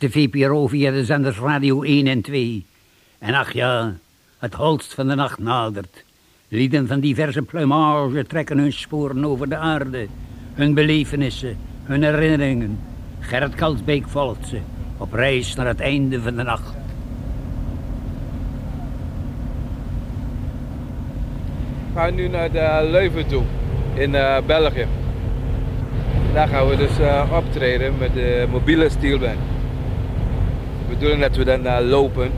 De VPRO via de zenders Radio 1 en 2. En ach ja, het holst van de nacht nadert. Lieden van diverse plumage trekken hun sporen over de aarde. Hun belevenissen, hun herinneringen. Gerrit Kalsbeek volgt ze, op reis naar het einde van de nacht. We gaan nu naar de Leuven toe, in uh, België. Daar gaan we dus uh, optreden met de mobiele steelband. De bedoeling dat we dan lopen,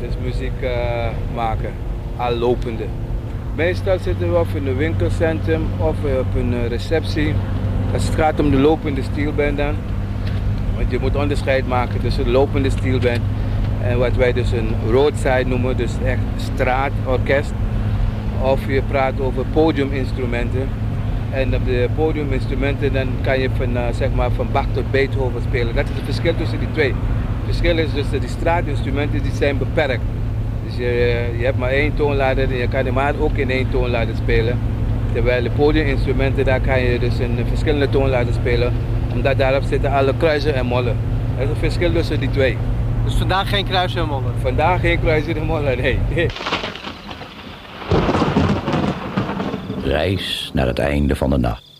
dus muziek maken, al lopende. Meestal zitten we of in een winkelcentrum of op een receptie. Als het gaat om de lopende steelband dan. Want je moet onderscheid maken tussen de lopende steelband en wat wij dus een roadside noemen, dus echt straatorkest. Of je praat over podiuminstrumenten. En op de podiuminstrumenten dan kan je van, uh, zeg maar van Bach tot Beethoven spelen. Dat is het verschil tussen die twee. Het verschil is dus dat die straatinstrumenten die zijn beperkt. Dus je, je hebt maar één toonlader en je kan hem maar ook in één toonlader spelen. Terwijl de podiuminstrumenten, daar kan je dus in verschillende toonladers spelen. Omdat daarop zitten alle kruisen en mollen. Dat is het verschil tussen die twee. Dus vandaag geen kruisen en mollen? Vandaag geen kruisen en mollen, nee. Reis naar het einde van de nacht.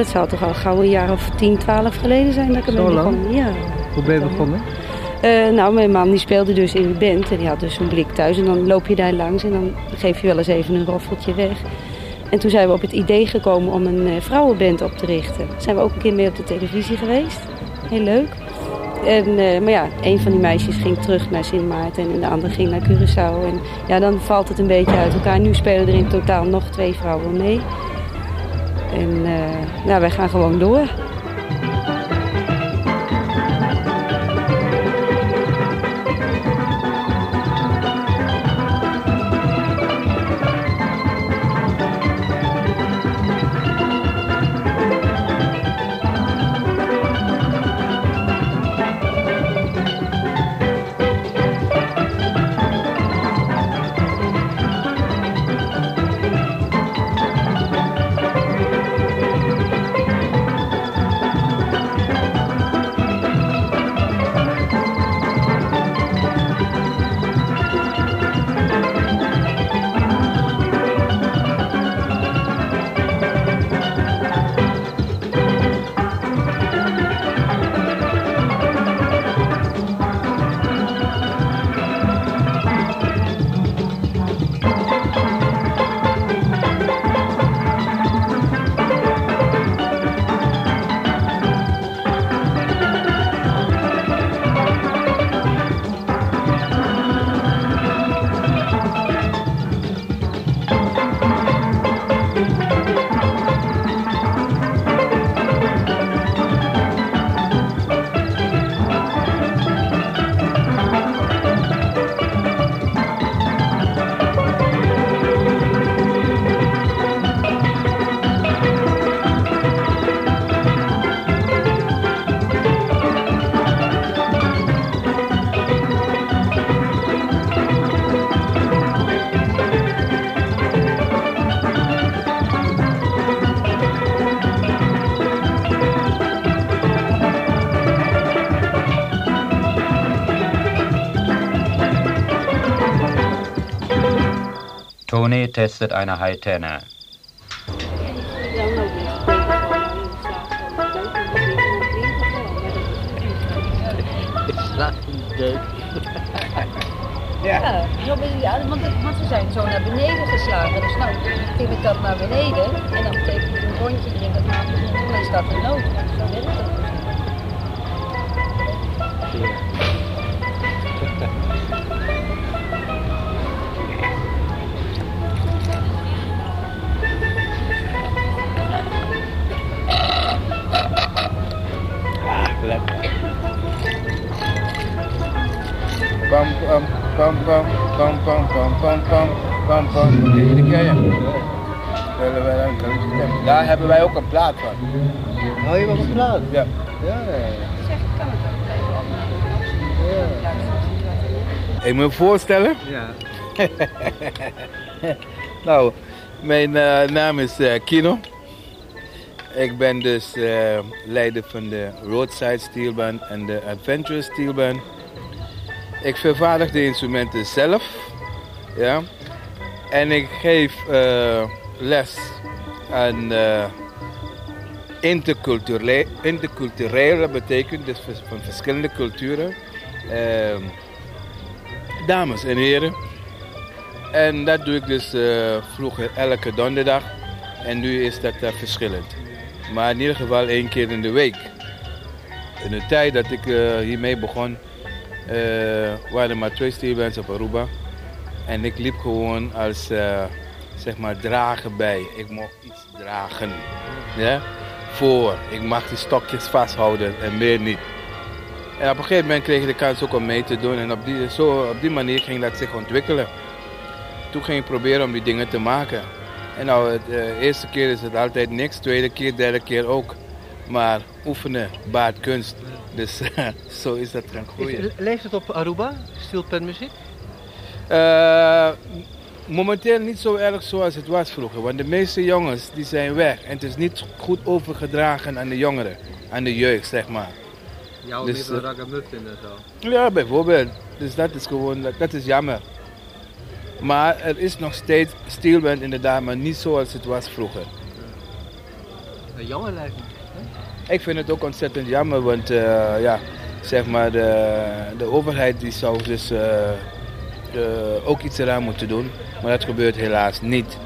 Dat zou toch al gauw een jaar of 10, 12 geleden zijn dat ik ermee begon. Ja. Hoe ben je begonnen? Eh, nou, mijn man die speelde dus in de band en die had dus zo'n blik thuis. En dan loop je daar langs en dan geef je wel eens even een roffeltje weg. En toen zijn we op het idee gekomen om een uh, vrouwenband op te richten. Zijn we ook een keer mee op de televisie geweest. Heel leuk. En, uh, maar ja, een van die meisjes ging terug naar Sint Maarten en de andere ging naar Curaçao. En ja, dan valt het een beetje uit elkaar. Nu spelen er in totaal nog twee vrouwen mee. En uh, nou, wij gaan gewoon door. Tony testet eine High-Tenor. Ja, ja want, ze zijn zo naar beneden geslagen. Dus nou, ging ik dat naar beneden en dan betekent het een rondje erin. Dat maakt het dan is dat een noot. Zo werkt het. Pam, pam, pam, pam, pam, pam, pam, pam, pam, wij dan stemmen. Daar hebben wij ook een plaat van. Oh, je was een plaat? Ja. Ja. Zeg, kan het ook even Ik moet me voorstellen. Ja. Nou, mijn eh, naam is eh, Kino. Ik ben dus eh, leider van de Roadside Steelband en de Adventurous Steelband. Ik vervaardig de instrumenten zelf. Ja. En ik geef eh, les aan eh, interculturele, interculturele betekent dus van- verschillende culturen. Ehm, dames en heren. En dat doe ik dus eh, vroeger elke donderdag. En nu is dat eh, verschillend. Maar in ieder geval één keer in de week. In de tijd dat ik hiermee begon, eh, waren maar twee steelbands op Aruba. En ik liep gewoon als eh, zeg maar drager bij. Ik mocht iets dragen. Ja? Voor. Ik mag die stokjes vasthouden en meer niet. En op een gegeven moment kreeg ik de kans ook om mee te doen. En op die, zo, op die manier ging dat zich ontwikkelen. Toen ging ik proberen om die dingen te maken. En nou, de uh, eerste keer is het altijd niks, tweede keer, derde keer ook. Maar oefenen baart kunst. Dus zo is dat gaan groeien. Is- Leeft het op Aruba, steelpenmuziek? Eh, momenteel niet zo erg zoals het was vroeger. Want de meeste jongens die zijn weg. En het is niet goed overgedragen aan de jongeren. Aan de jeugd, zeg maar. Jouw Dus, middel eh, ragamuffin en zo. Ja, bijvoorbeeld. Dus dat is gewoon, dat, dat is jammer. Maar er is nog steeds steelband inderdaad, maar niet zoals het was vroeger. Een jongen lijkt me. Ik vind het ook ontzettend jammer, want eh, ja, zeg maar, de, de overheid die zou dus eh, ook iets eraan moeten doen. Maar dat gebeurt helaas niet.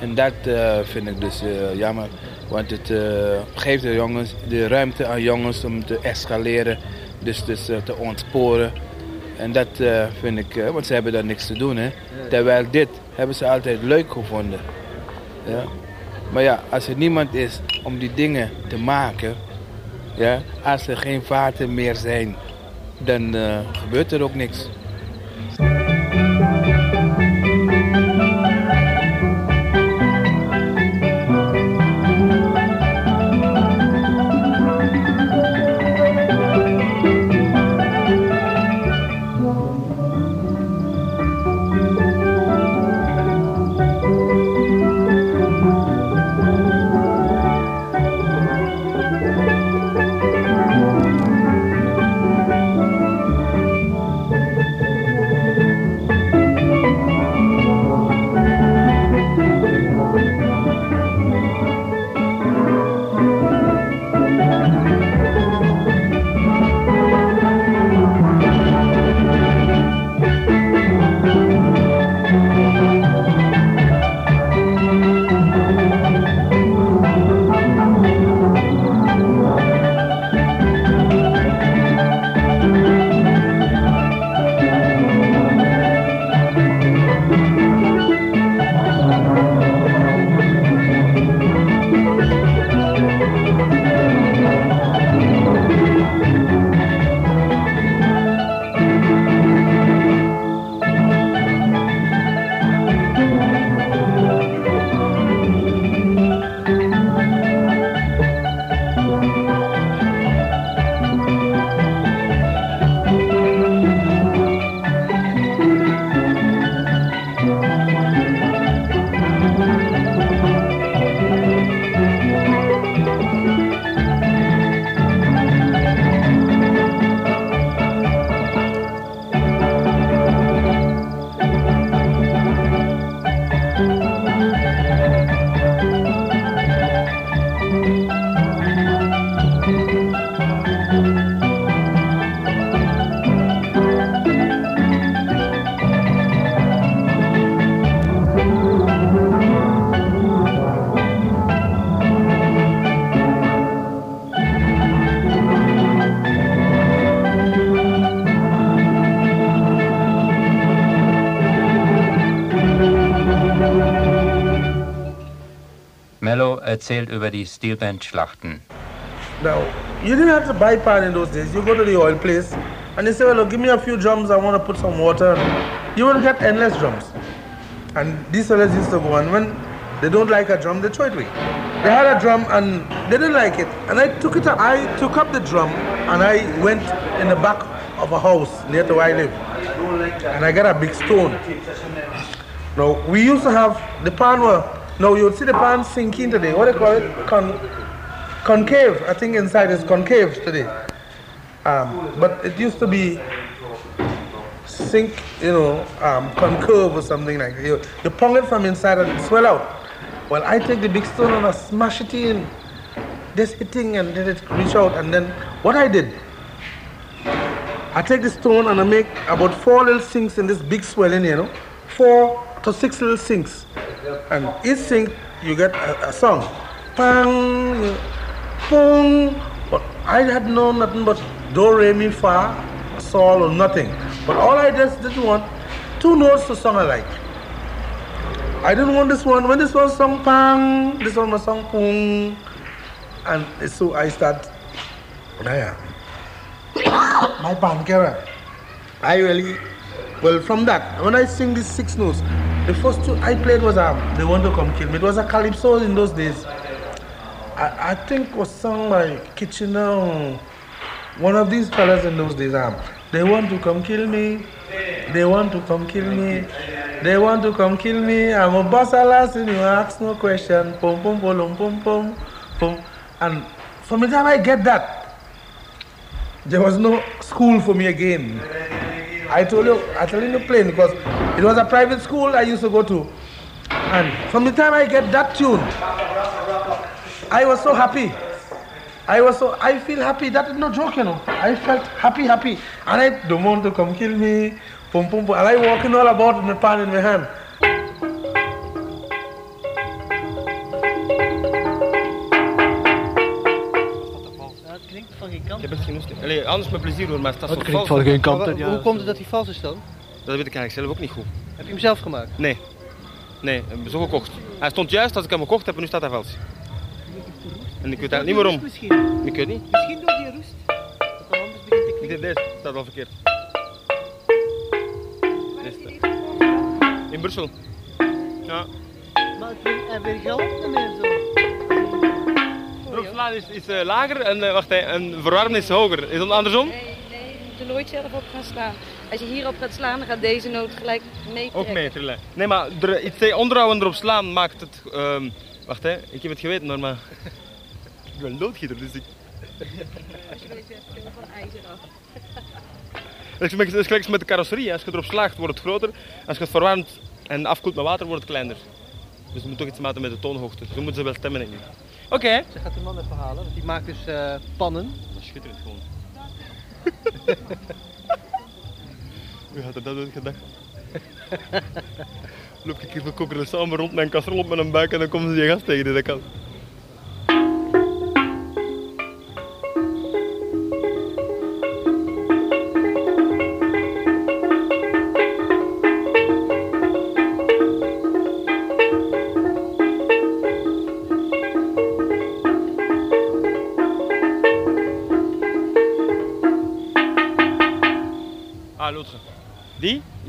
En dat eh, vind ik dus jammer. Want het geeft de, jongens, de ruimte aan jongens om te escaleren. Dus, dus te ontsporen. En dat vind ik, want ze hebben daar niks te doen. Hè? Terwijl dit hebben ze altijd leuk gevonden. Ja? Maar ja, als er niemand is om die dingen te maken, ja, als er geen vaten meer zijn, dan eh, gebeurt er ook niks. Erzählt über die Steelband-Schlachten. Now, you didn't have to buy pan in those days. You go to the oil place and they say, well, look, give me a few drums, I want to put some water. You will get endless drums. And these fellas used to go, and when they don't like a drum, they throw it away. They had a drum and they didn't like it. And I took it, up- I took up the drum and I went in the back of a house near to where I live. And I got a big stone. Now, we used to have the pan were, now you would see the pan sinking today. What do they call it? Con, concave. I think inside is concave today. Um, but it used to be sink, you know, um, concave or something like that. You, you pong it from inside and swell out. Well, I take the big stone and I smash it in. Just hitting and let it reach out. And then what I did, I take the stone and I make about four little sinks in this big swelling, you know, four to six little sinks. And each sink, you get a, a song. Pang, pong. But I had known nothing but do, re, mi, fa, sol, or nothing. But all I just didn't want, two notes to song alike. I didn't want this one. When this one sung pang, this one was sung pong. And so I start, my pankera. I really, well, from that, when I sing these six notes, the first two I played was um, They Want to Come Kill Me. It was a calypso in those days. I, I think was sung by Kitchener, one of these fellas in those days. Um, they want to come kill me. They want to come kill me. They want to come kill me. I'm a boss alas and you ask no question. Pum pum pum pum pum pum. And from the time I get that, there was no school for me again. I told you, I told you to play because it was a private school I used to go to. And from the time I get that tune, I was so happy. I was so, I feel happy. That is no joke, you know. I felt happy, happy. And I don't want to come kill me. Pum, pum, pum. And I walking all about with my pan in my hand. Ik heb echt geen. Allee, anders met plezier hoor, maar het staat zo klinkt vals. van geen kant. Hoe komt het dat hij vals is dan? Dat weet ik eigenlijk zelf ook niet goed. Heb je hem zelf gemaakt? Nee. Nee, ik heb hem zo gekocht. Hij stond juist als ik hem gekocht heb en nu staat hij vals. En ik weet eigenlijk niet waarom. Misschien. Ik weet niet. Misschien door die roest. Dat anders begint te klinken. Dit, deze staat wel verkeerd. In Brussel. Ja. Maar het wil- hij wil geld zo. Slaan is, is eh, lager en, eh, wacht, hè, en verwarmen is hoger. Is dat andersom? Nee, nee, je moet er nooit zelf op gaan slaan. Als je hierop gaat slaan, dan gaat deze noot gelijk mee Ook mee trillen. Nee, maar er, iets onderhouden erop slaan maakt het... ehm, wacht hè, ik heb het geweten hoor, maar... ik ben loodgieter, dus ik... Als je weet, je hebt van ijzer af. Het is gelijk- met de carrosserie. Als je erop slaagt, wordt het groter. Als je het verwarmt en afkoelt met water, wordt het kleiner. Dus je moet toch iets maken met de toonhoogte. Zo moeten ze wel stemmen, denk ik. Oké. Ze gaat de man even halen, want die maakt dus eh, pannen. Dat is schitterend gewoon. Wie had er dat ooit gedacht? Loop ik hier van kokkeren samen rond mijn kastrol op met een buik en dan komen ze je gast tegen die dat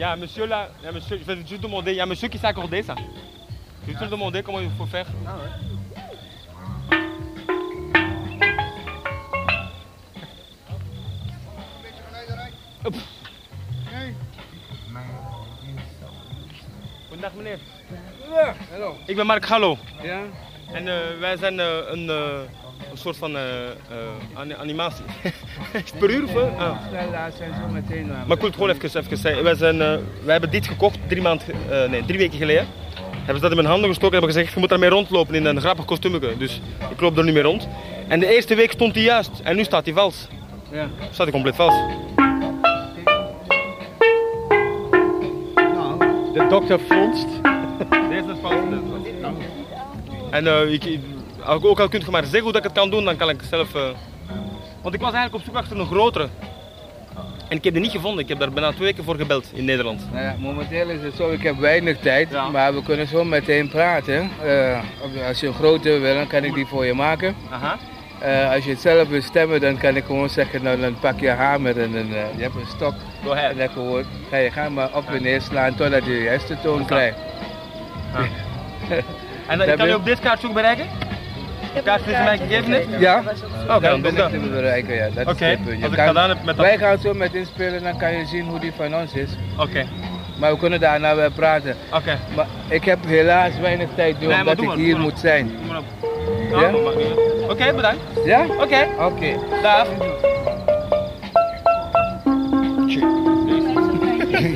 a un monsieur là, il y a un monsieur, je vais juste demander, il y a un monsieur qui s'est accordé ça. Je vais juste lui demander comment il faut faire. Oep. Goedendag meneer. Ja, hallo. Ik ben Mark Gallo. Ja? En eh, wij zijn eh, een, een soort van eh, eh, ani- animatie. Per uur of? eh? Ah. Stel, daar zijn zo meteen aan. Maar ik wil het gewoon even, even zeggen. Wij, zijn, eh, wij hebben dit gekocht drie, maand, eh, nee, drie weken geleden. Hebben ze dat in mijn handen gestoken en hebben gezegd, je moet daarmee rondlopen in een grappig kostuumje. Dus ik loop er nu mee rond. En de eerste week stond hij juist en nu staat hij vals. Ja. Staat hij compleet vals. De dokter fronst. Deze is vals. En eh, ik, ik- ook al kunt je maar zeggen hoe dat ik het kan doen, dan kan ik zelf... eh, Want ik was eigenlijk op zoek achter een grotere. En ik heb die niet gevonden. Ik heb daar bijna twee weken voor gebeld in Nederland. Nou ja, momenteel is het zo, ik heb weinig tijd, Ja. maar we kunnen zo meteen praten. Eh, als je een grote wil, dan kan ik die voor je maken. Aha. Eh, als je het zelf wil stemmen, dan kan ik gewoon zeggen, nou, dan pak je hamer en een, eh, je hebt een stok. Go ahead. En dan gewoon, ga je gaan maar op en neer slaan totdat je de juiste toon krijgt. En dan, kan je op dit kaartje ook bereiken? Kaart die ze mij gegeven? Ja? Oké, dan ben ik dat. te bereiken, ja. Dat is Oké, het punt. Je als ik kan- gedaan heb met dat- Wij gaan zo met inspelen, dan kan je zien hoe die van ons is. Oké, Maar we kunnen daarna wel praten. oké. Maar ik heb helaas weinig tijd door, Nee, omdat ik maar, hier moet zijn. Ja? Ja, dat. Oké, bedankt. Ja? Oké, Oké. dag.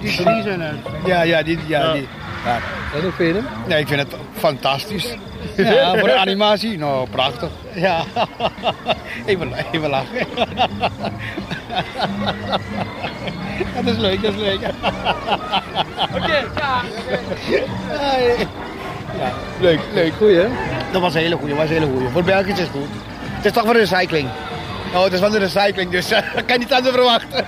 Die drie zijn uit. Ja, ja, die, ja, die. Ja. En hoe vind je hem? Nee, ik vind het fantastisch. Ja, voor de animatie, nou, prachtig. Ja, even, even lachen. Dat is leuk, dat is leuk. Oké, ja. Ja, leuk, leuk. Goeie hè? Dat was een hele goeie, was een hele goeie. Voor België is het goed. Het is toch van recycling. Oh, het is van de recycling, dus ik kan niet anders verwachten.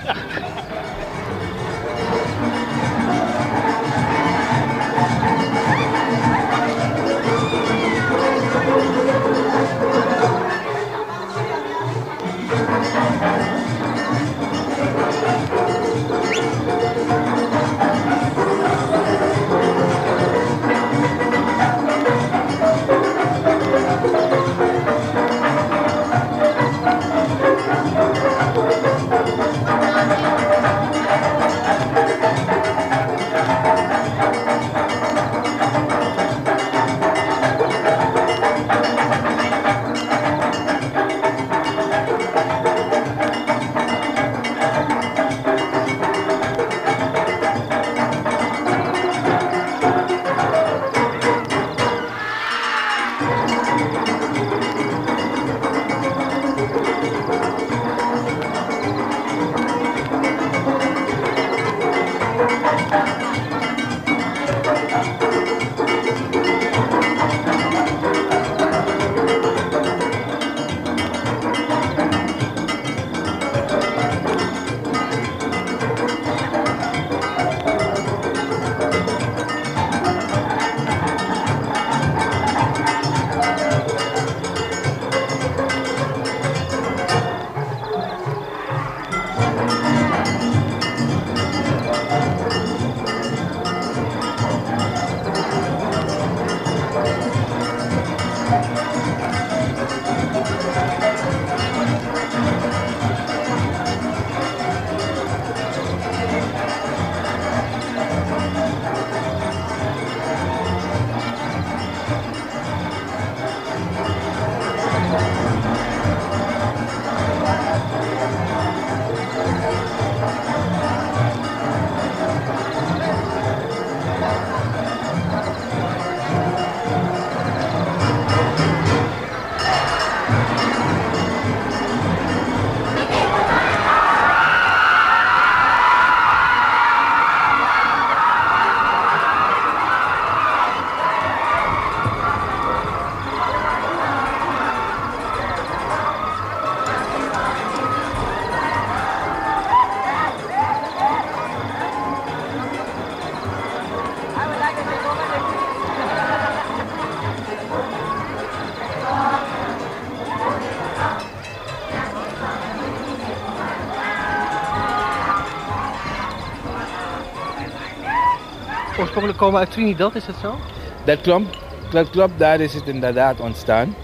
Komen uit Trinidad, is dat zo? Dat klopt, dat klopt, daar is het inderdaad ontstaan.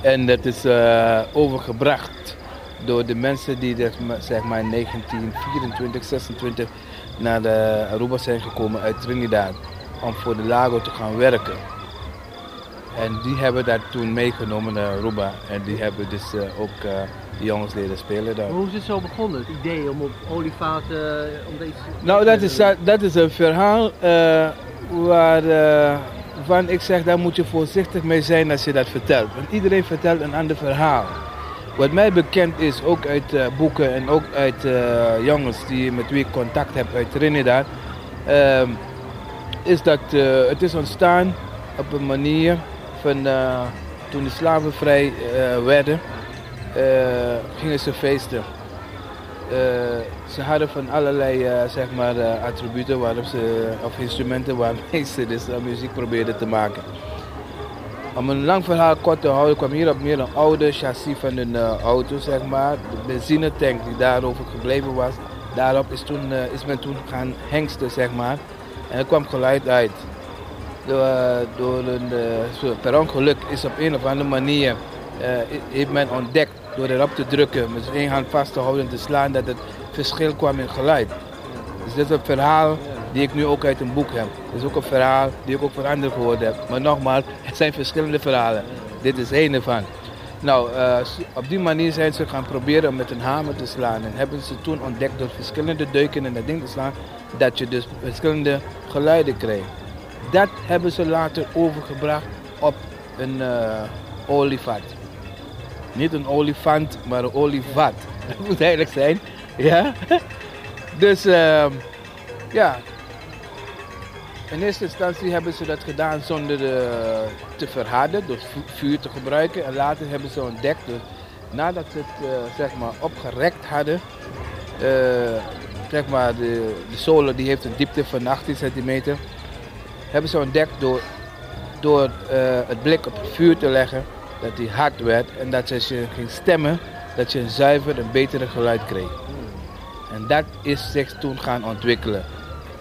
En dat is eh, overgebracht door de mensen die dat, zeg maar in 1924, 26 naar de Aruba zijn gekomen uit Trinidad om voor de Lago te gaan werken. En die hebben dat toen meegenomen naar Aruba en die hebben dus eh, ook eh, jongens leren spelen daar. Maar hoe is het zo begonnen, het idee om op olievaten, eh, om deze... Nou, dat is, dat is een verhaal eh, waar, waarvan ik zeg, daar moet je voorzichtig mee zijn als je dat vertelt. Want iedereen vertelt een ander verhaal. Wat mij bekend is, ook uit boeken en ook uit jongens die, met wie ik contact heb uit Trinidad, ehm, is dat het is ontstaan op een manier van toen de slaven vrij werden, gingen ze feesten. Eh, ze hadden van allerlei eh, zeg maar, eh, attributen waarop ze, of instrumenten waarmee ze dus, eh, muziek probeerden te maken. Om een lang verhaal kort te houden kwam hier op meer een oude chassis van een eh, auto, zeg maar. De benzinetank die daarover gebleven was. Daarop is, toen, eh, is men toen gaan hengsten, zeg maar. En er kwam geluid uit. Door, eh, door een, eh, per ongeluk is op een of andere manier eh, heeft men ontdekt door erop te drukken, met één hand vast te houden en te slaan, dat het verschil kwam in geluid. Dus dit is een verhaal die ik nu ook uit een boek heb. Het is ook een verhaal die ik ook van anderen gehoord heb. Maar nogmaals, het zijn verschillende verhalen. Dit is één ervan. Nou, eh, op die manier zijn ze gaan proberen om met een hamer te slaan. En hebben ze toen ontdekt door verschillende deuken in dat ding te slaan, dat je dus verschillende geluiden kreeg. Dat hebben ze later overgebracht op een eh, olievat. Niet een olifant, maar een olievat. Dat moet eigenlijk zijn. Ja? Dus ehm, ja. In eerste instantie hebben ze dat gedaan zonder eh, te verharden, door vu- vuur te gebruiken. En later hebben ze ontdekt, nadat ze het eh, zeg maar opgerekt hadden, eh, zeg maar de, de zolen die heeft een diepte van 18 centimeter, hebben ze ontdekt door, door het blik op het vuur te leggen, dat die hard werd en dat als je ging stemmen, dat je een zuiver en betere geluid kreeg. En dat is zich toen gaan ontwikkelen.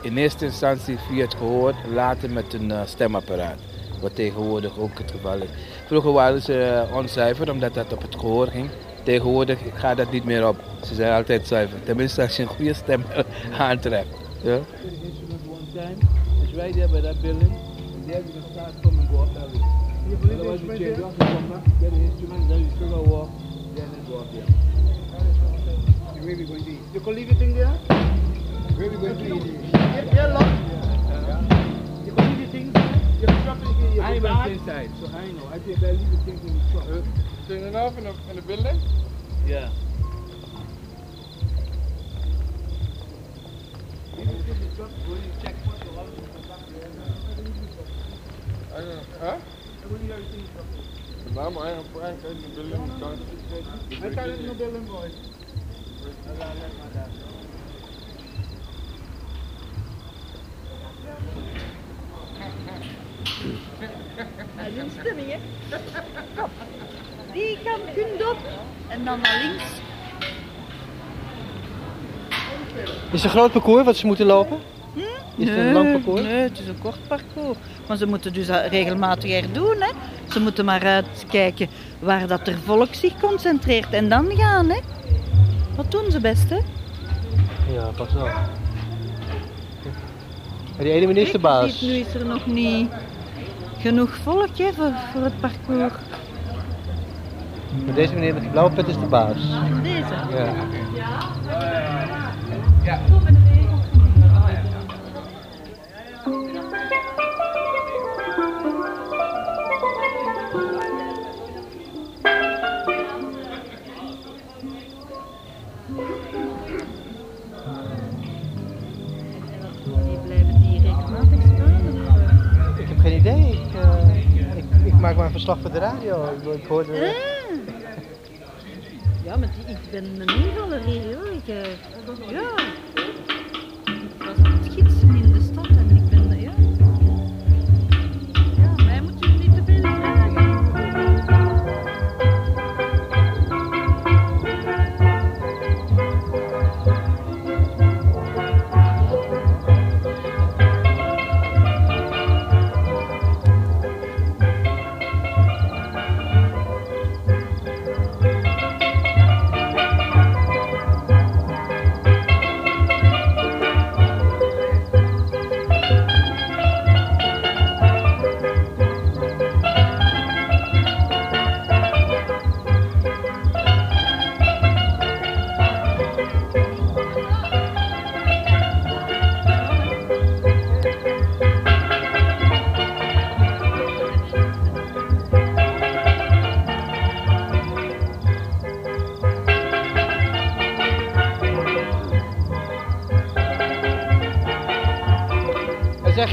In eerste instantie via het gehoor, later met een eh, stemapparaat. Wat tegenwoordig ook het geval is. Vroeger waren ze eh, onzuiver omdat dat op het gehoor ging. Tegenwoordig gaat dat niet meer op. Ze zijn altijd zuiver. Tenminste als je een goede stem aantreft. Ja? Right there by that building. There you can start from and go. Otherwise you change off, you come back, get the instrument, then you sugar walk, then it go up there. Where we going to eat? You can leave your thing there? Where we going to eat? Yeah, yeah, lock. You can leave your things there? You can drop it in your I your went bag. inside, so I know. I think I leave the things in the truck. Turn it off in the, in the building? Yeah. I don't, huh? Nou, maar eigenlijk eigenlijk in de building kan I can't let no building boy. Dat is een stemming, hè? Kom. Die kant kunt op en dan naar links. Is het een groot parcours wat ze moeten lopen? Is het een lang parcours? Nee, het is een kort parcours. Maar ze moeten dus dat regelmatig herdoen. Hè. Ze moeten maar uitkijken waar dat er volk zich concentreert en dan gaan. Hè. Wat doen ze best, hè? Ja, pas wel. En die ene meneer is de Kijk, baas. ziet, Nu is er nog niet genoeg volk hè, voor, voor het parcours. Maar deze meneer met die blauwe pet is de baas. Deze. Ja. Die maak maar een verslag voor de radio. Ik, ik hoorde... eh? Ja, maar ik ben een hier hoor. Ik, eh, ja. Was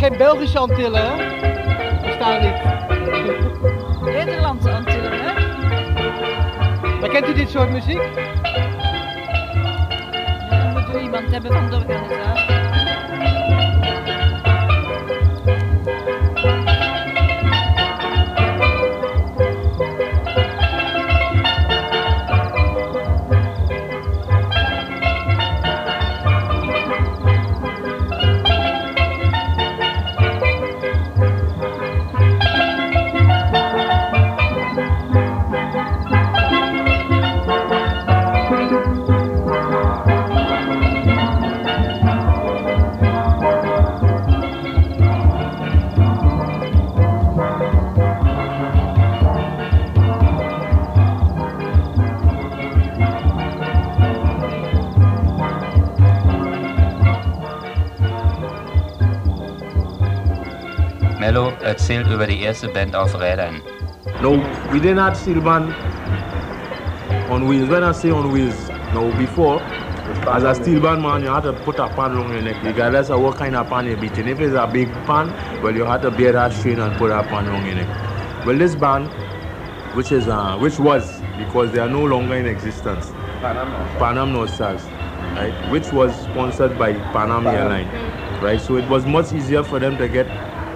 geen Belgische Antillen, hè? Bestaan niet. Nederlandse Antillen, hè? Maar kent u dit soort muziek? Dan moeten we iemand hebben van de organisatie. Erzählt über die erste Band auf Rädern. No, we didn't have steel band on wheels. When I say on wheels, no, before, as a steel band man, you had to put a pan on your neck, regardless of what kind of pan you're beating. If it's a big pan, well, you had to bear that strain and put a pan on your neck. Well, this band, which is uh, which was because they are no longer in existence, Panam North Stars, right? Which was sponsored by Panam Airline, right? So it was much easier for them to get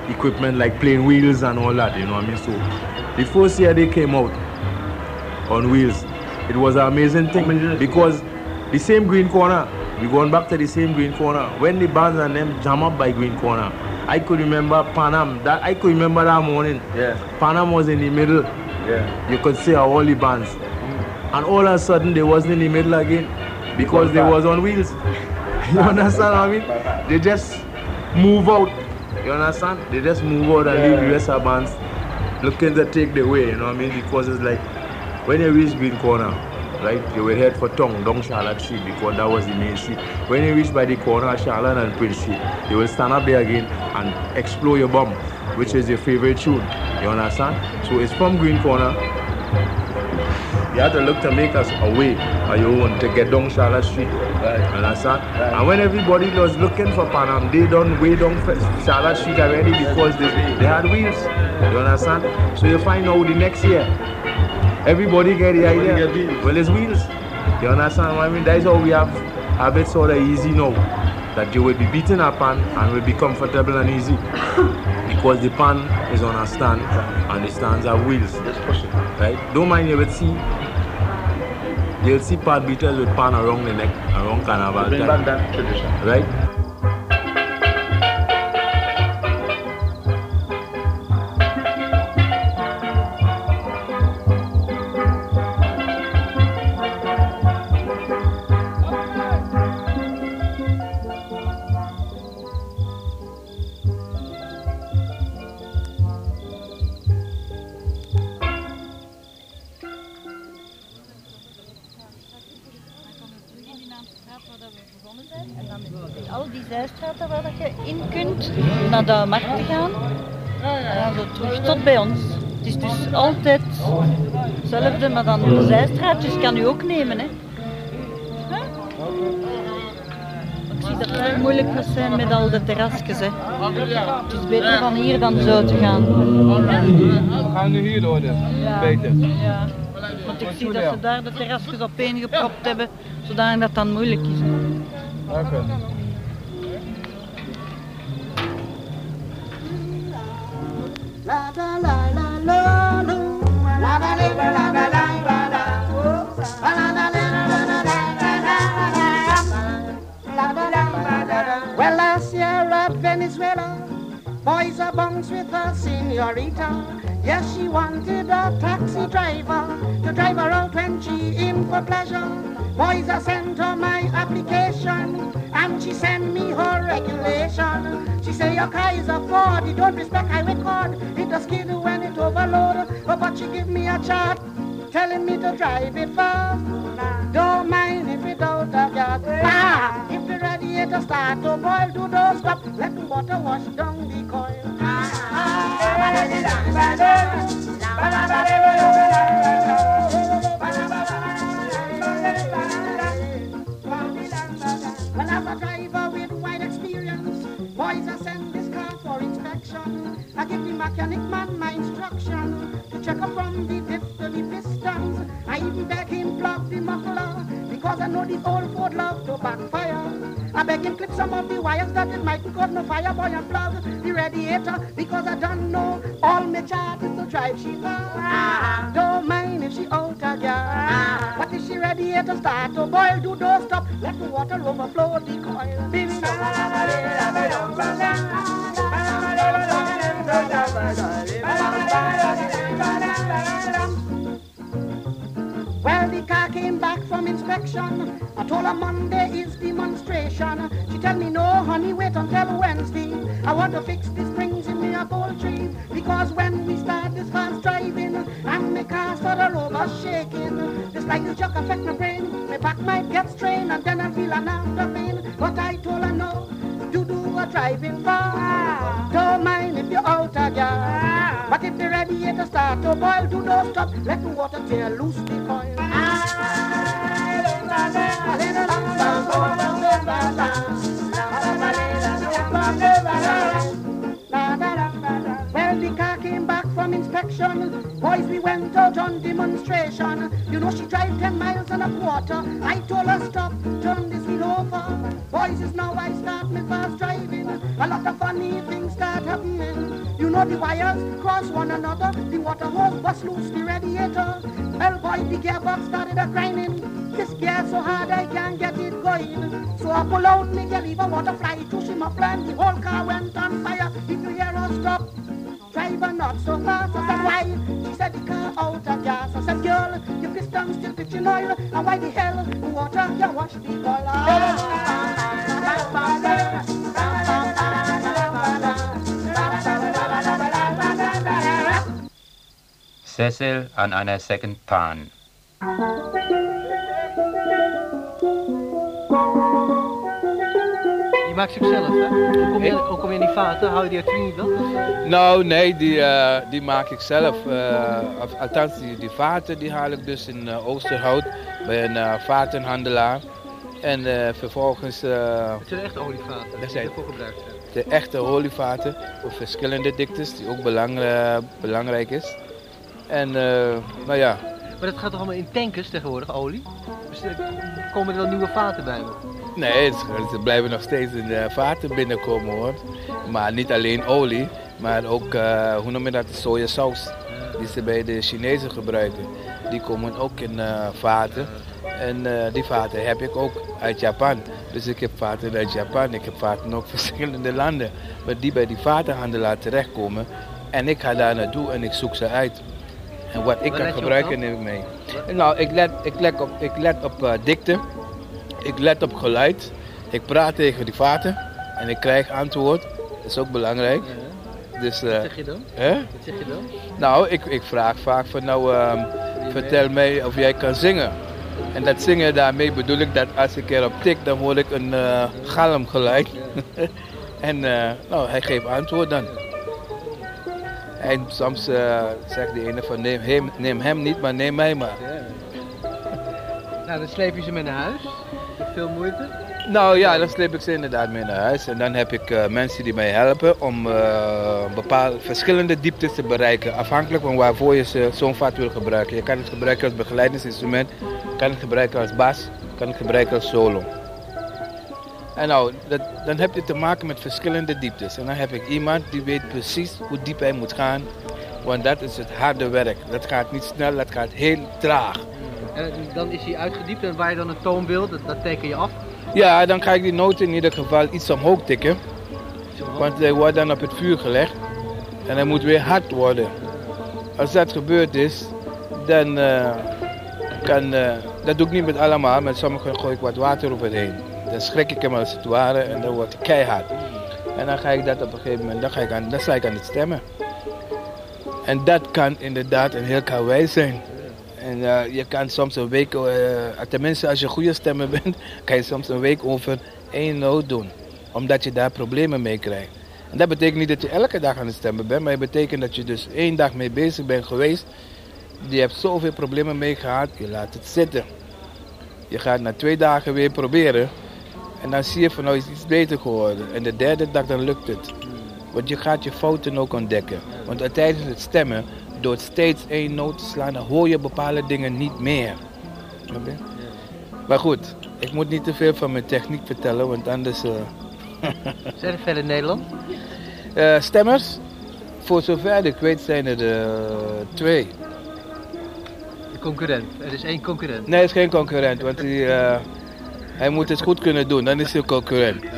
equipment like plane wheels and all that, you know what I mean? So the first year they came out on wheels, it was an amazing thing because the same green corner, we going back to the same green corner. When the bands and them jam up by green corner, I could remember Panam. That I could remember that morning. Yeah. Panam was in the middle. Yeah. You could see all the bands, and all of a sudden they wasn't in the middle again because they was on wheels. you understand what I mean? They just move out. You understand? They just move out and leave the rest of bands looking to take the way. You know what I mean? Because it's like when you reach Green Corner, right? You will head for Tongue, down Charlotte Street because that was the main street. When you reach by the corner of Charlotte and Prince Street, you will stand up there again and explore your bum, which is your favorite tune. You understand? So it's from Green Corner. You have to look to make us a way on your own to get down Charlotte Street. Right. Understand? And when everybody was looking for Panam, they done way down Charlotte Street already because they, they had wheels. You understand? So you find out the next year. Everybody get the idea. Well, it's wheels. You understand what I mean? That's how we have have it sort of easy now. That you will be beating a pan and will be comfortable and easy. because the pan is on a stand and the stands have wheels. It. Right? Don't mind you will see you'll see pan beaters with pan around the neck, around carnival Bring back that tradition. Right? Bij ons. Het is dus altijd hetzelfde, maar dan de zijstraatjes kan u ook nemen. Hè. Huh? Ik zie dat het moeilijk gaat zijn met al de terrasjes. Hè. Het is beter van hier dan zo te gaan. We gaan nu hier door, dus. Ja. Beter. Ja. Want ik zie dat ze daar de terrasjes opeen gepropt hebben, zodat dat dan moeilijk is. Oké. Boys are bunks with a senorita. Yes, she wanted a taxi driver to drive her out when she in for pleasure. Boys, I sent her my application and she sent me her regulation. She say your car is a Ford, you don't respect high record. It a skid when it overload, oh, but she give me a chart telling me to drive it fast. Don't mind it out of gas. Ah, if the radiator start to boil, do not stop. Let the water wash down the coil. Well, as a driver with wide experience, boys, I send this car for inspection. I give the mechanic man my instruction to check up from the diff to the pistons. I even beg him plug the muffler because I know these old Ford love to backfire. I beg him clip some of the wires that it mightn't cause no fire boy and plug the radiator because I don't know all my charges to drive she far. Don't mind if she out gear. But if she radiator start to boil, do don't stop. Let the water overflow the coil. Baby, Well, the car came back from inspection. I told her Monday is demonstration. She tell me, no, honey, wait until Wednesday. I want to fix the springs in me upholstery because when we start this fast driving and my car's for the rover shaking, this like this shock affect my brain. My back might get strained and then I feel an after pain. But I told her no, driving far. Don't mind if you're out gear. But if the radiator start to boil, do not stop. Let the water tear loose the coil. Well, the car came back from inspection. Boys, we went out on demonstration. You know, she drive 10 miles and a quarter. I told her stop, turn this wheel over. Boys, it's now I start me fast driving. A lot of funny things start happening. You know, the wires cross one another. The water hose bust loose the radiator. Well, boy, the gearbox started a grinding. This gear so hard I can't get it going. So I pull out me gear lever, water fly to my plan. The whole car went on fire. If you hear us stop, driver not so fast. I said, why? She said, the car out of gas. I said, girl, your piston still pitching oil. And why the hell water you wash the oil? Cecil an einer Second Pan. Je maakt ze ook zelf, hè? Hoe kom je, hoe kom je in die vaten? Hou je die uit Trinidad? Nou, nee, die, eh, die maak ik zelf. eh, of- althans, die, die vaten die haal ik dus in eh, Oosterhout bij een eh, vatenhandelaar. En eh, vervolgens eh, Het zijn echt olievaten. Die zijn- ervoor gebruikt zijn. de echte olievaten voor verschillende diktes, die ook belang, belangrijk is. En eh, nou ja, Maar dat gaat toch allemaal in tankers tegenwoordig, olie? Dus er komen er dan nieuwe vaten bij nee, het- ze blijven nog steeds in de vaten binnenkomen hoor. Maar niet alleen olie, maar ook, eh, hoe noem je dat, sojasaus. Die ze bij de Chinezen gebruiken. Die komen ook in eh, vaten. En eh, die vaten heb ik ook uit Japan. Dus ik heb vaten uit Japan. Ik heb vaten ook verschillende landen. Maar die bij die vatenhandelaar terechtkomen. En ik ga daar naartoe en ik zoek ze uit. En wat ik kan gebruiken neem ik mee. Nou, ik let, ik let op, ik let op eh, dikte. Ik let op geluid. Ik praat tegen die vaten. En ik krijg antwoord. Dat is ook belangrijk. Dus, eh, Wat zeg je dan? hè? Wat zeg je dan? Nou, ik, ik vraag vaak van nou, ehm, vertel mij of jij kan zingen. En dat zingen daarmee bedoel ik dat als ik erop tik, dan hoor ik een eh galmgeluid. en eh, nou, hij geeft antwoord dan. En soms eh, zegt die ene van neem hem, neem hem niet, maar neem mij maar. Nou, dan sleep je ze mee naar huis. Met veel moeite. Nou ja, dan sleep ik ze inderdaad mee naar huis. En dan heb ik eh, mensen die mij helpen om eh, bepaalde verschillende dieptes te bereiken. Afhankelijk van waarvoor je ze- zo'n vat wil gebruiken. Je kan het gebruiken als begeleidingsinstrument, je kan het gebruiken als bas, je kan het gebruiken als solo. En nou, dat, dan heb je te maken met verschillende dieptes. En dan heb ik iemand die weet precies hoe diep hij moet gaan. Want dat is het harde werk. Dat gaat niet snel, dat gaat heel traag. En dan is hij uitgediept en waar je dan een toon wil, dat, dat teken je af. Ja, dan ga ik die noten in ieder geval iets omhoog tikken. Want hij wordt dan op het vuur gelegd. En hij moet weer hard worden. Als dat gebeurd is, dan eh, kan... eh, dat doe ik niet met allemaal. Met sommigen gooi ik wat water op het heen. Dan schrik ik hem als het ware en dan wordt hij keihard. En dan ga ik dat op een gegeven moment, dan, ga ik aan, dan sta ik aan het stemmen. En dat kan inderdaad een heel karwei zijn. En eh, je kan soms een week, eh, tenminste als je goede stemmer bent, kan je soms een week over één noot doen. Omdat je daar problemen mee krijgt. En dat betekent niet dat je elke dag aan het stemmen bent, maar het betekent dat je dus één dag mee bezig bent geweest. Je hebt zoveel problemen mee gehad, je laat het zitten. Je gaat na twee dagen weer proberen. En dan zie je van nou is iets beter geworden. En de derde dag dan lukt het. Want je gaat je fouten ook ontdekken. Want tijdens het stemmen, door steeds één noot te slaan, dan hoor je bepaalde dingen niet meer. Maar goed, ik moet niet te veel van mijn techniek vertellen, want anders... eh, Zijn er verder in Nederland? eh, stemmers, voor zover ik weet zijn er eh, twee. De concurrent. Er is één concurrent. Nee, hij is geen concurrent, want eh, hij moet het goed kunnen doen, dan is hij concurrent.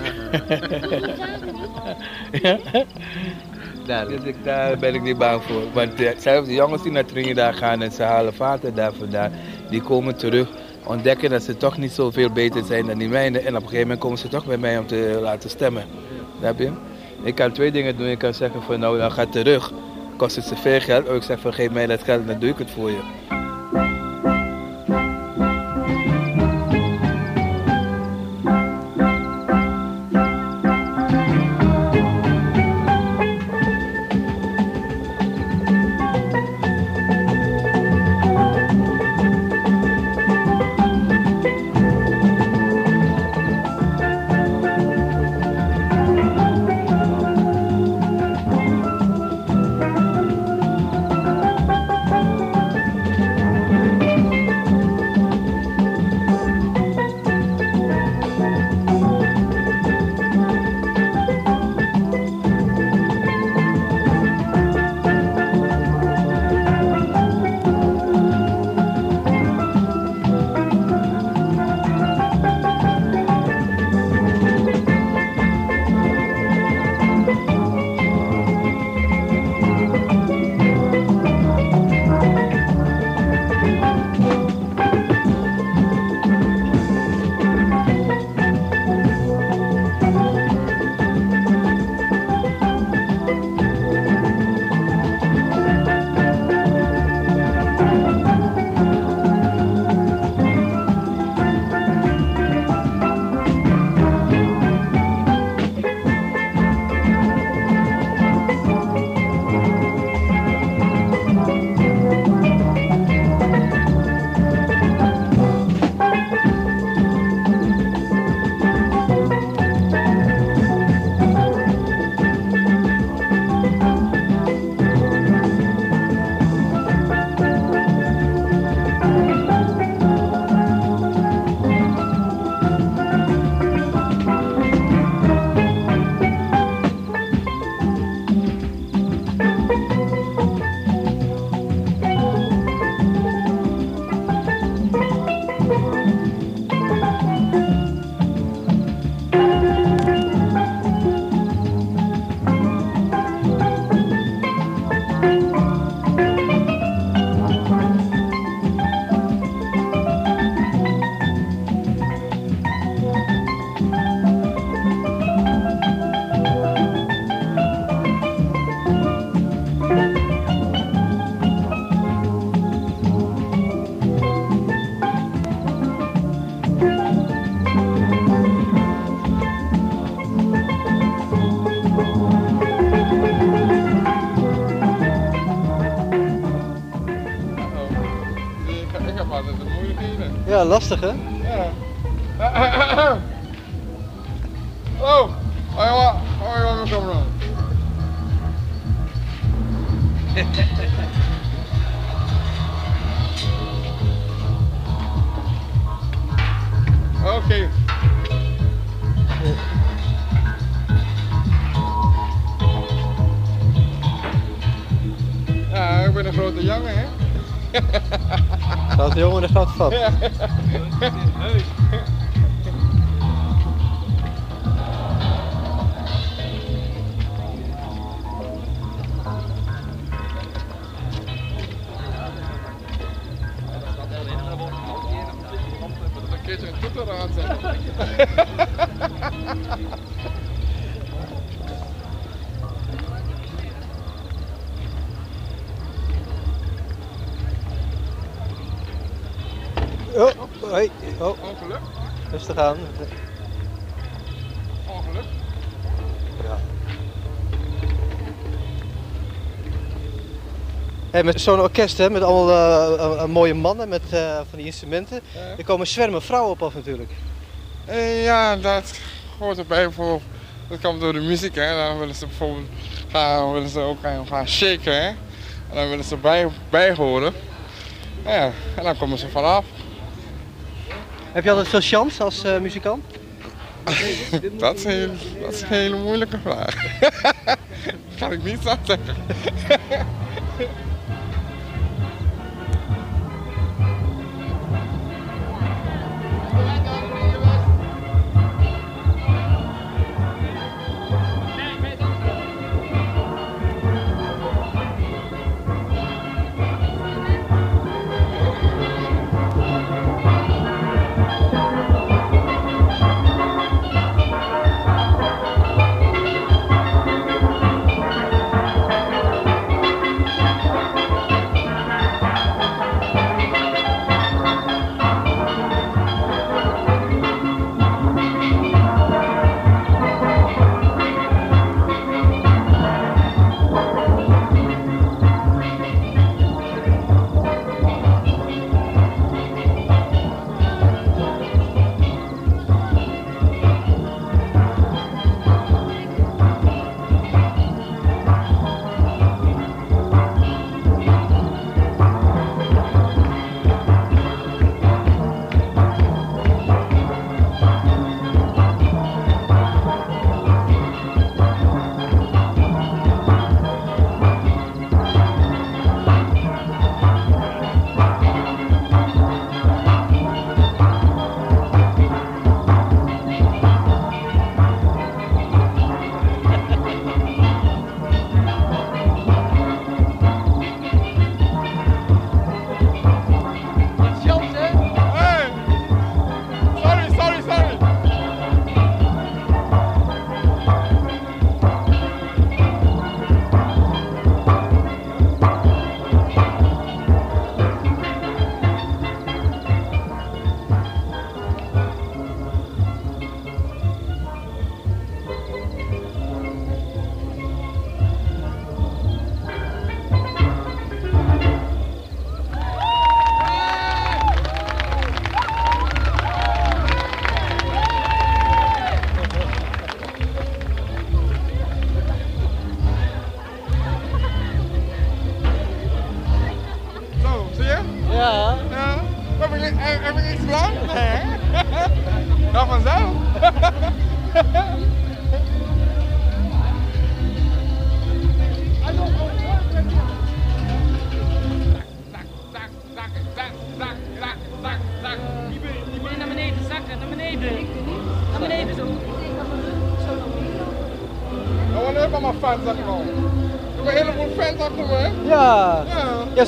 Dus ik, daar ben ik niet bang voor. Want uh, zelfs de jongens die naar Trinidad gaan en ze halen vaten daar vandaan, die komen terug, ontdekken dat ze toch niet zoveel beter zijn dan die mijnen. En op een gegeven moment komen ze toch bij mij om te laten stemmen. Snap je? Ik kan twee dingen doen. Ik kan zeggen van nou, dan ga terug. Kost het zoveel geld. Of ik zeg van geef mij dat geld en dan doe ik het voor je. Lastig hè? Ja. Staat de Met zo'n orkest, hè, met allemaal eh, eh, mooie mannen met eh, van die instrumenten. Er komen zwermen vrouwen op af natuurlijk. Eh, ja, dat hoort erbij voor. Dat komt door de muziek, hè. Dan willen ze bijvoorbeeld gaan, willen ze ook gaan, gaan shaken. Hè? En dan willen ze bij, bijhoren. Ja, en dan komen ze vanaf. Heb je altijd veel chance als eh, muzikant? dat, is heel, dat is een hele moeilijke vraag. kan ik niet zeggen.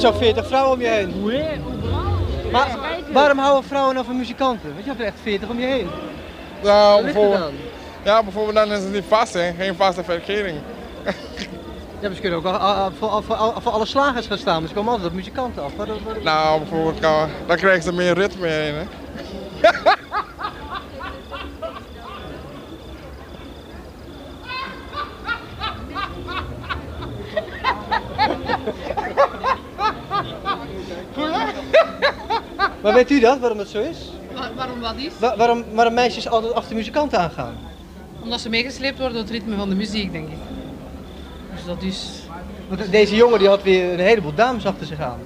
zo'n 40 vrouwen om je heen. Maar waarom houden vrouwen nou van muzikanten? Want je hebt er echt 40 om je heen. Er bijvoorbeeld, dan? ja, bijvoorbeeld dan is het niet vast, hè? geen vaste verkering. Ja, maar ze kunnen ook al- al- al- voor, voor, voor alle slagers gaan staan, maar ze komen altijd op muzikanten af. Nou, bijvoorbeeld, kan- dan krijgen ze meer ritme in. Hè? Maar weet u dat, waarom het zo is? Wa- waarom wat is? Wa- waarom, waarom meisjes altijd achter muzikanten aangaan? Omdat ze meegesleept worden door het ritme van de muziek, denk ik. Dus dat is... Want deze jongen die had weer een heleboel dames achter zich aan.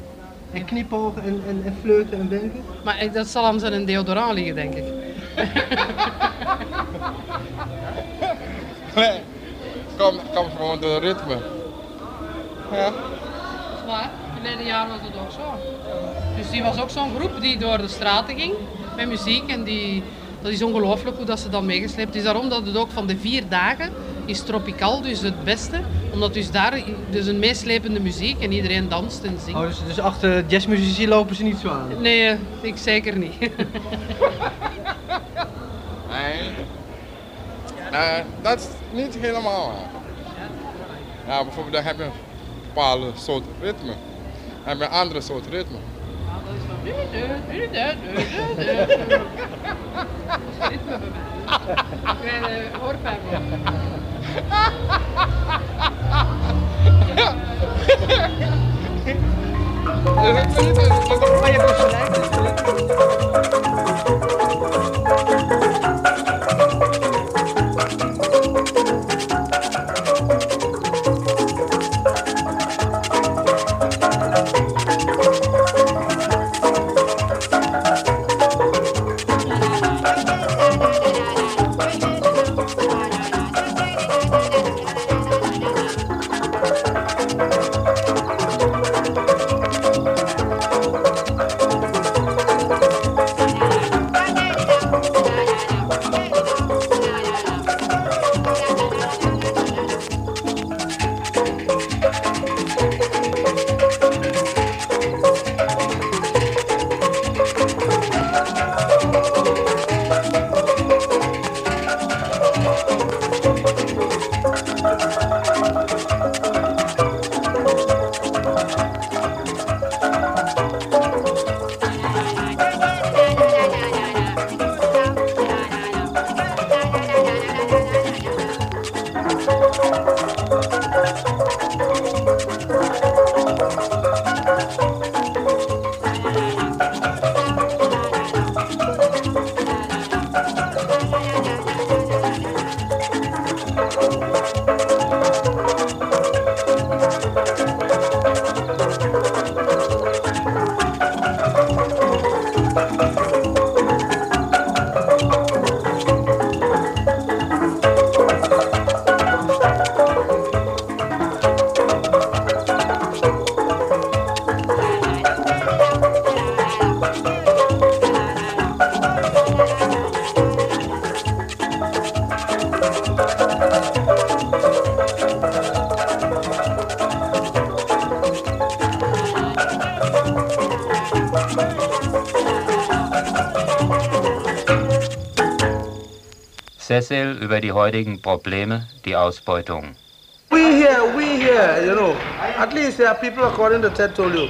En knipogen en, en, en flirten en denken. Maar dat zal aan zijn deodorant liggen, denk ik. Nee, komt kom gewoon door het ritme. Ja. Waar? Verleden jaar was dat ook zo. Dus die was ook zo'n groep die door de straten ging met muziek en die, dat is ongelooflijk hoe dat ze dan meegesleept. Het is daarom dat het ook van de vier dagen is tropical dus het beste. Omdat dus daar dus een meeslepende muziek en iedereen danst en zingt. Oh, dus, dus achter jazzmuzici lopen ze niet zo aan? Nee, eh, ik zeker niet. Nee. Dat is niet helemaal waar. Ja, bijvoorbeeld dan heb je een bepaalde soort ritme. Je een andere soort ritme. Ik krijg een hoorpijn Maar Cecil über die heutigen Probleme, die Ausbeutung. We here, we here, you know, at least there are people, according to Ted told you,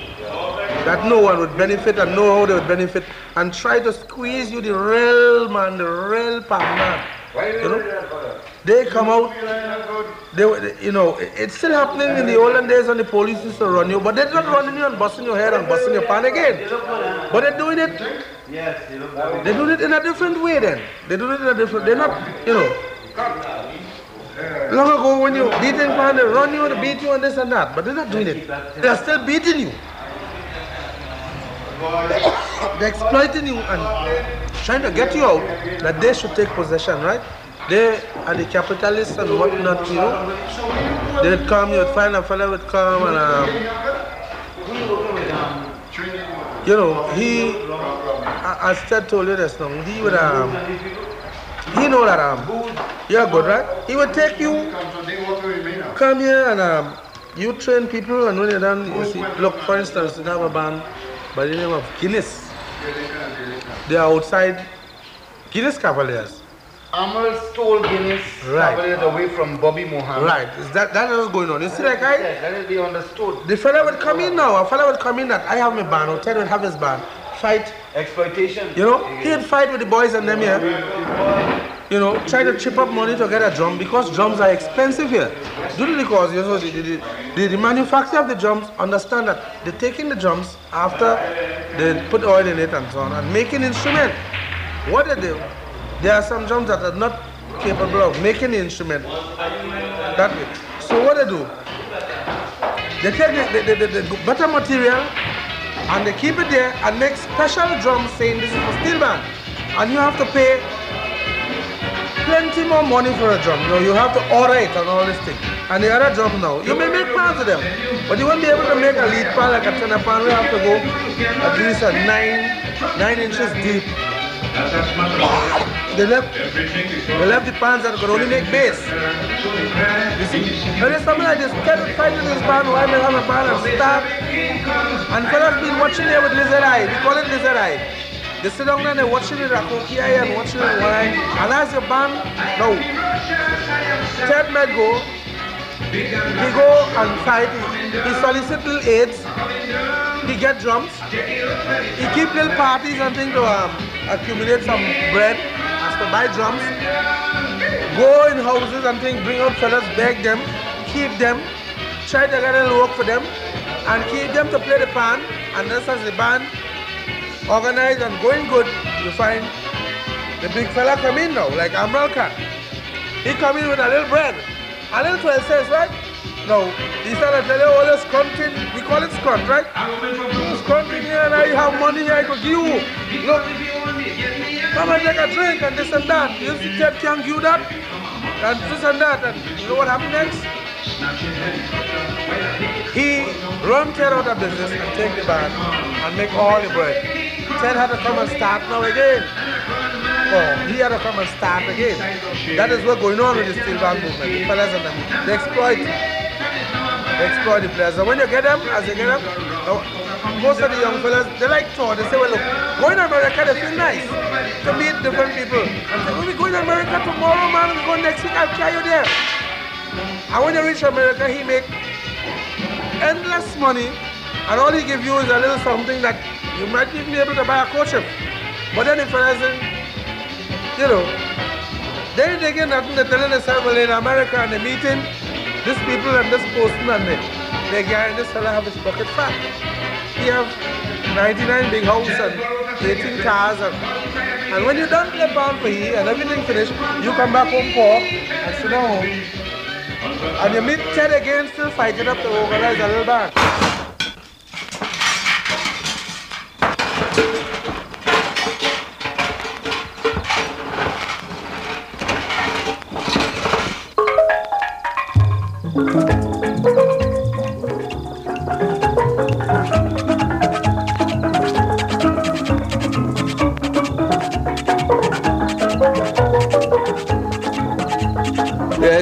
that no one would benefit and know how they would benefit and try to squeeze you the real man, the real partner. You know? They come out, they, were, you know, it's still happening in the olden days when the police used to run you, but they're not running you and busting your head and busting your pan again. But they're doing it, Yes, they're doing it in a different way then. They're doing it in a different, they're not, you know. Long ago when you beating pan, they run you, they beat you and this and that, but they're not doing it. They're still beating you. They're exploiting you and trying to get you out that they should take possession, right? They are the capitalists and whatnot, you know. They'd come, you'd find a fellow would come and, um, you know, he, as Ted told you this now, he would, um, he know that, um, you're good, right? He would take you, come here and, um, you train people and when you're done, you see, look, for instance, we have a band by the name of Guinness. They are outside Guinness Cavaliers. Amel stole Guinness Right. Cavaliers away from Bobby Mohammed. Right, is that that is going on. You see that guy? Yes, that is be understood. The fella would come in now. A fella would come in that I have my band, or Ted would have his band. Fight. Exploitation. You know, he'd fight with the boys and them here. You know, try to chip up money to get a drum because drums are expensive here. Due to the cause, you know, the, the, the, the manufacturer of the drums understand that they're taking the drums after they put oil in it and so on and making instrument. What did they do, there are some drums that are not capable of making the instrument that way. So what they do, they take the, the, the, the better material and they keep it there and make special drums saying this is for steel band. And you have to pay plenty more money for a drum. You know, you have to order it and all this thing. And the other drum now, you may make parts of them, but you won't be able to make a lead pan like a tenor pan. We have to go at least a nine, nine inches deep. They left, they left the only make bass. You see, when there's something like this, Ted would fight with his band, why may have a band and start. And fellas been watching there with lizard eye. We call it lizard eye. They sit down and they're watching it at Koki eye and watching it wine. And as your band, no. Ted might he go and fight, he solicit little aids, he get drums, he keep little parties and things to um, accumulate some bread. As to buy drums, go in houses and things, bring out fellas, beg them, keep them, try to get a little work for them, and keep them to play the pan, and just as the band organized and going good, you find the big fella come in now, like Amral Khan. He come in with a little bread, a little 12 cents, right? No, he started telling all this content, we call it scunt, right? Scunt in here, now you have money here, I could give you. Look, and take a drink and this and that. You see, Ted can give you that, and this and that, and you know what happened next? He run Ted out of business and take the band and make all the bread. Ted had to come and start now again. Oh, he had to come and start again. That is what's going on with the steel band movement. The fellas and them, they exploit. They exploit the players. And when you get them, as you get them, most of the young fellas, they like tour. They say, well, look, going to America, they feel nice to meet different people. And say, well, we going to America tomorrow, man. We go next week, I'll try you there. And when you reach America, he make endless money, and all he give you is a little something that you might even be able to buy a coach with. But then if person, you know, they they get nothing, they're telling themselves, well, in America, and they're meeting this people and this person, and they, they guy, this fella have his pocket fat. He have 99 big house and 18 cars, and, and when you done play band for he and everything finished, you come back home poor and sit down home. And you meet Ted again, still fighting up to organize a little band.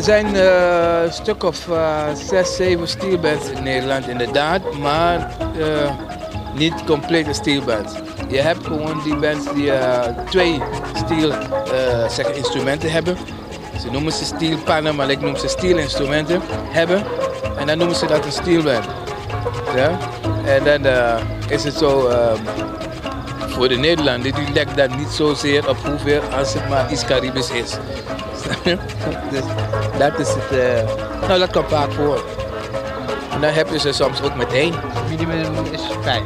Er zijn eh, een stuk of eh, zes, zeven steelbands in Nederland inderdaad, maar eh, niet complete steelbands. Je hebt gewoon die bands die twee steel zeg, instrumenten hebben. Ze noemen ze steelpannen, maar ik noem ze steelinstrumenten hebben. En dan noemen ze dat een steelband. Ja? En dan is het zo, voor de Nederlander, die legt dat niet zozeer op hoeveel als het maar iets Caribisch is. Dus dat is het, eh, nou dat komt vaak voor. En dan heb je ze soms ook met één. Minimum is vijf.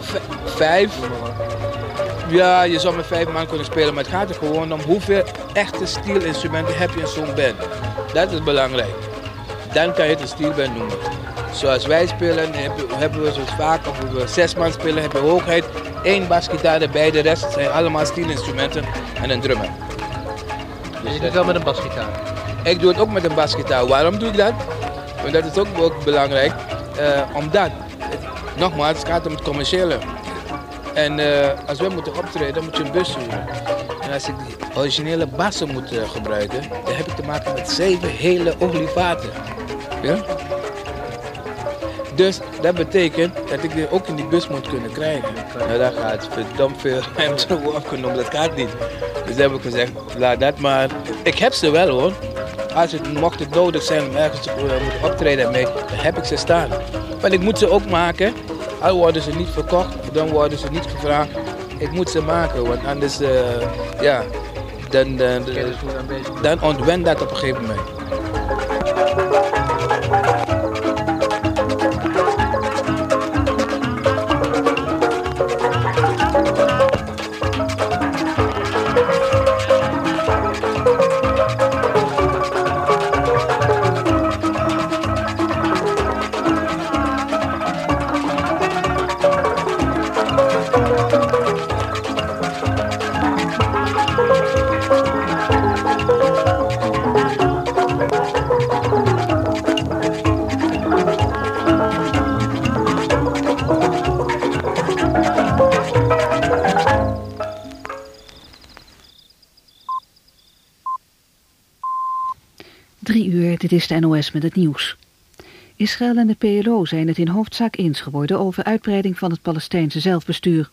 V- vijf. Ja, je zou met vijf man kunnen spelen, maar het gaat er gewoon om hoeveel echte stielinstrumenten heb je in zo'n band. Dat is belangrijk. Dan kan je het een stielband noemen. Zoals wij spelen, hebben, hebben we zoals vaak, of we zes man spelen, hebben we hoogheid, één basgitaar erbij, de rest zijn allemaal stielinstrumenten en een drummer. Dus je doet wel met een basgitaar. Ik doe het ook met een basgitaar. Waarom doe ik dat? Want dat is ook, ook belangrijk. eh, omdat, nogmaals, het gaat om het commerciële. En eh, als we moeten optreden, moet je een bus huren. En als ik die originele bassen moet eh, gebruiken, dan heb ik te maken met zeven hele olievaten. Ja? Dus dat betekent dat ik die ook in die bus moet kunnen krijgen. Nou, daar gaat verdomd veel ruimte voor opgenomen, dat gaat niet. Dus dan heb ik gezegd, laat dat maar. Ik heb ze wel hoor. Als het mocht het nodig zijn om ergens te eh, moeten optreden mee, dan heb ik ze staan. Maar ik moet ze ook maken. Al worden ze niet verkocht, dan worden ze niet gevraagd. Ik moet ze maken, want anders, eh, ja, dan, dan, dan ontwend dat op een gegeven moment. Is de NOS met het nieuws. Israël en de PLO zijn het in hoofdzaak eens geworden over uitbreiding van het Palestijnse zelfbestuur.